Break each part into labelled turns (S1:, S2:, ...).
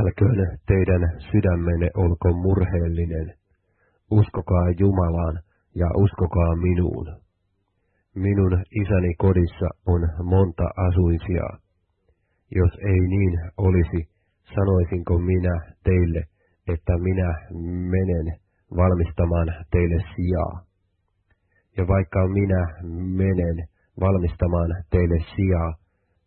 S1: Älköön teidän sydämenne olko murheellinen. Uskokaa Jumalaan ja uskokaa minuun. Minun isäni kodissa on monta asuisia. Jos ei niin olisi, sanoisinko minä teille, että minä menen valmistamaan teille sijaa. Ja vaikka minä menen valmistamaan teille sijaa,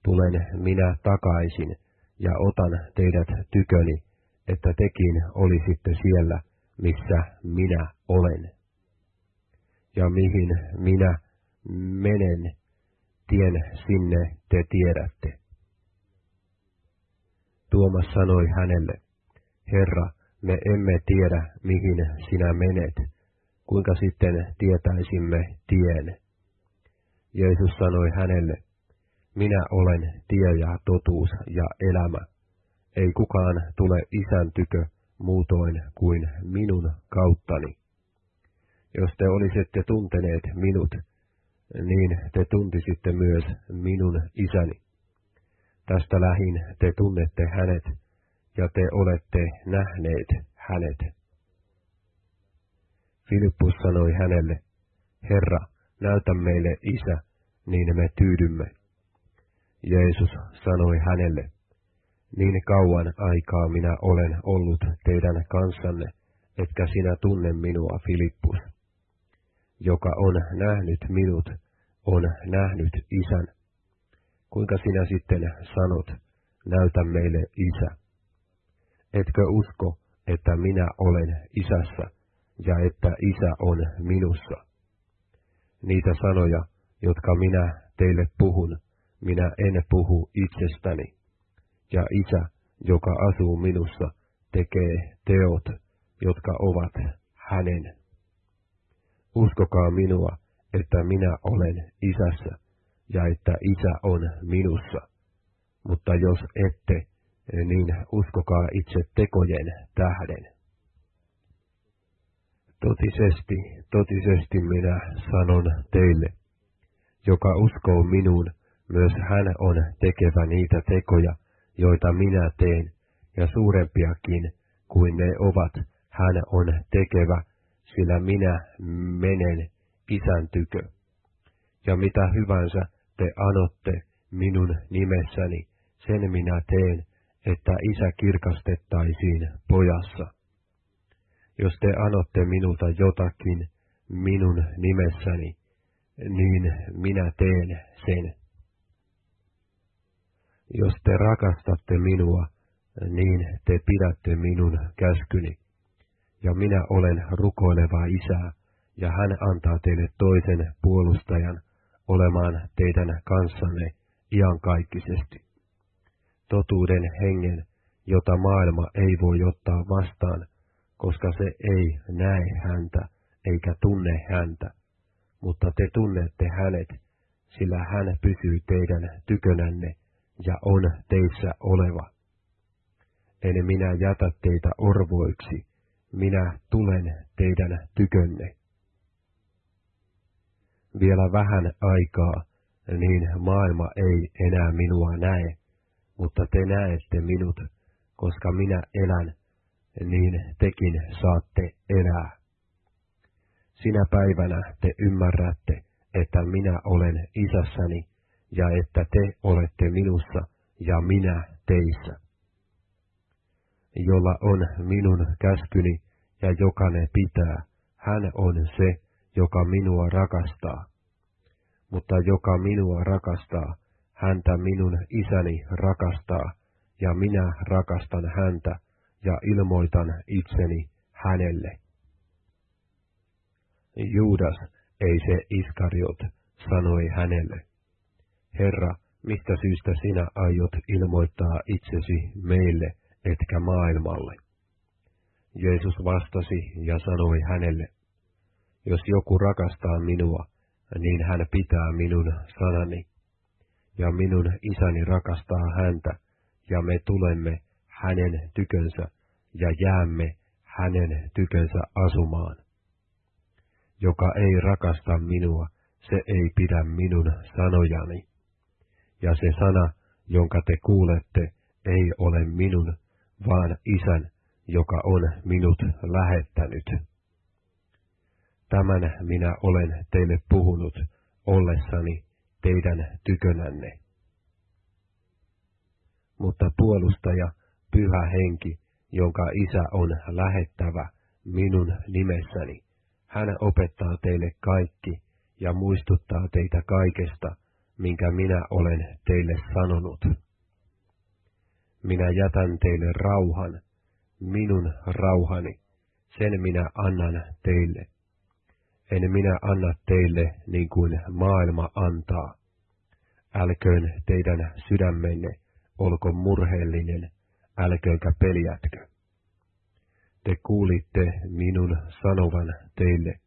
S1: tulen minä takaisin ja otan teidät tyköni, että tekin olisitte siellä, missä minä olen. Ja mihin minä menen, tien sinne te tiedätte. Tuomas sanoi hänelle, Herra, me emme tiedä, mihin sinä menet, kuinka sitten tietäisimme tien. Jeesus sanoi hänelle, minä olen tie ja totuus ja elämä. Ei kukaan tule isän tykö muutoin kuin minun kauttani. Jos te olisitte tunteneet minut, niin te tuntisitte myös minun isäni. Tästä lähin te tunnette hänet, ja te olette nähneet hänet. Filippus sanoi hänelle, Herra, näytä meille isä, niin me tyydymme. Jeesus sanoi hänelle, niin kauan aikaa minä olen ollut teidän kanssanne, etkä sinä tunne minua, Filippus. Joka on nähnyt minut, on nähnyt isän. Kuinka sinä sitten sanot, näytä meille isä? Etkö usko, että minä olen isässä ja että isä on minussa? Niitä sanoja, jotka minä teille puhun, minä en puhu itsestäni. Ja isä, joka asuu minussa, tekee teot, jotka ovat hänen. Uskokaa minua, että minä olen isässä ja että isä on minussa. Mutta jos ette, niin uskokaa itse tekojen tähden. Totisesti, totisesti minä sanon teille, joka uskoo minuun, myös hän on tekevä niitä tekoja, joita minä teen, ja suurempiakin kuin ne ovat, hän on tekevä, sillä minä menen isän tykö. Ja mitä hyvänsä te anotte minun nimessäni, sen minä teen, että isä kirkastettaisiin pojassa. Jos te anotte minulta jotakin minun nimessäni, niin minä teen sen. Jos te rakastatte minua, niin te pidätte minun käskyni. Ja minä olen rukoileva isä, ja hän antaa teille toisen puolustajan olemaan teidän kanssanne iankaikkisesti. Totuuden hengen, jota maailma ei voi ottaa vastaan, koska se ei näe häntä eikä tunne häntä, mutta te tunnette hänet, sillä hän pysyy teidän tykönänne ja on teissä oleva. En minä jätä teitä orvoiksi, minä tulen teidän tykönne vielä vähän aikaa, niin maailma ei enää minua näe, mutta te näette minut, koska minä elän, niin tekin saatte elää. Sinä päivänä te ymmärrätte, että minä olen isässäni, ja että te olette minussa, ja minä teissä. Jolla on minun käskyni, ja joka ne pitää, hän on se, joka minua rakastaa. Mutta joka minua rakastaa, häntä minun isäni rakastaa, ja minä rakastan häntä ja ilmoitan itseni hänelle. Juudas, ei se Iskariot, sanoi hänelle. Herra, mistä syystä sinä aiot ilmoittaa itsesi meille, etkä maailmalle? Jeesus vastasi ja sanoi hänelle, jos joku rakastaa minua, niin hän pitää minun sanani. Ja minun isäni rakastaa häntä, ja me tulemme hänen tykönsä ja jäämme hänen tykönsä asumaan. Joka ei rakasta minua, se ei pidä minun sanojani. Ja se sana, jonka te kuulette, ei ole minun, vaan isän, joka on minut lähettänyt. Tämän minä olen teille puhunut ollessani teidän tykönänne. Mutta puolustaja, pyhä henki, jonka isä on lähettävä minun nimessäni, hän opettaa teille kaikki ja muistuttaa teitä kaikesta, minkä minä olen teille sanonut. Minä jätän teille rauhan, minun rauhani, sen minä annan teille. En minä anna teille niin kuin maailma antaa. Älköön teidän sydämenne olko murheellinen, älköönkä peljätkö. Te kuulitte minun sanovan teille,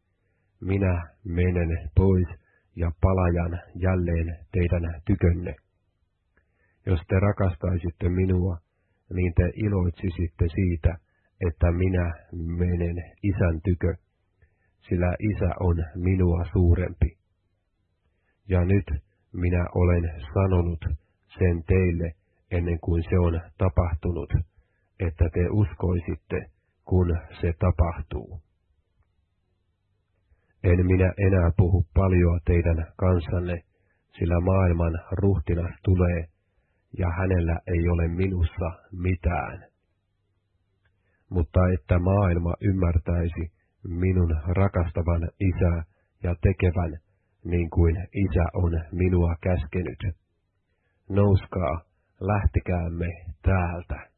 S1: minä menen pois ja palajan jälleen teidän tykönne. Jos te rakastaisitte minua, niin te iloitsisitte siitä, että minä menen isän tykö, sillä isä on minua suurempi. Ja nyt minä olen sanonut sen teille ennen kuin se on tapahtunut, että te uskoisitte, kun se tapahtuu. En minä enää puhu paljon teidän kanssanne, sillä maailman ruhtinas tulee, ja hänellä ei ole minussa mitään. Mutta että maailma ymmärtäisi minun rakastavan isää ja tekevän niin kuin isä on minua käskenyt. Nouskaa, lähtekäämme täältä.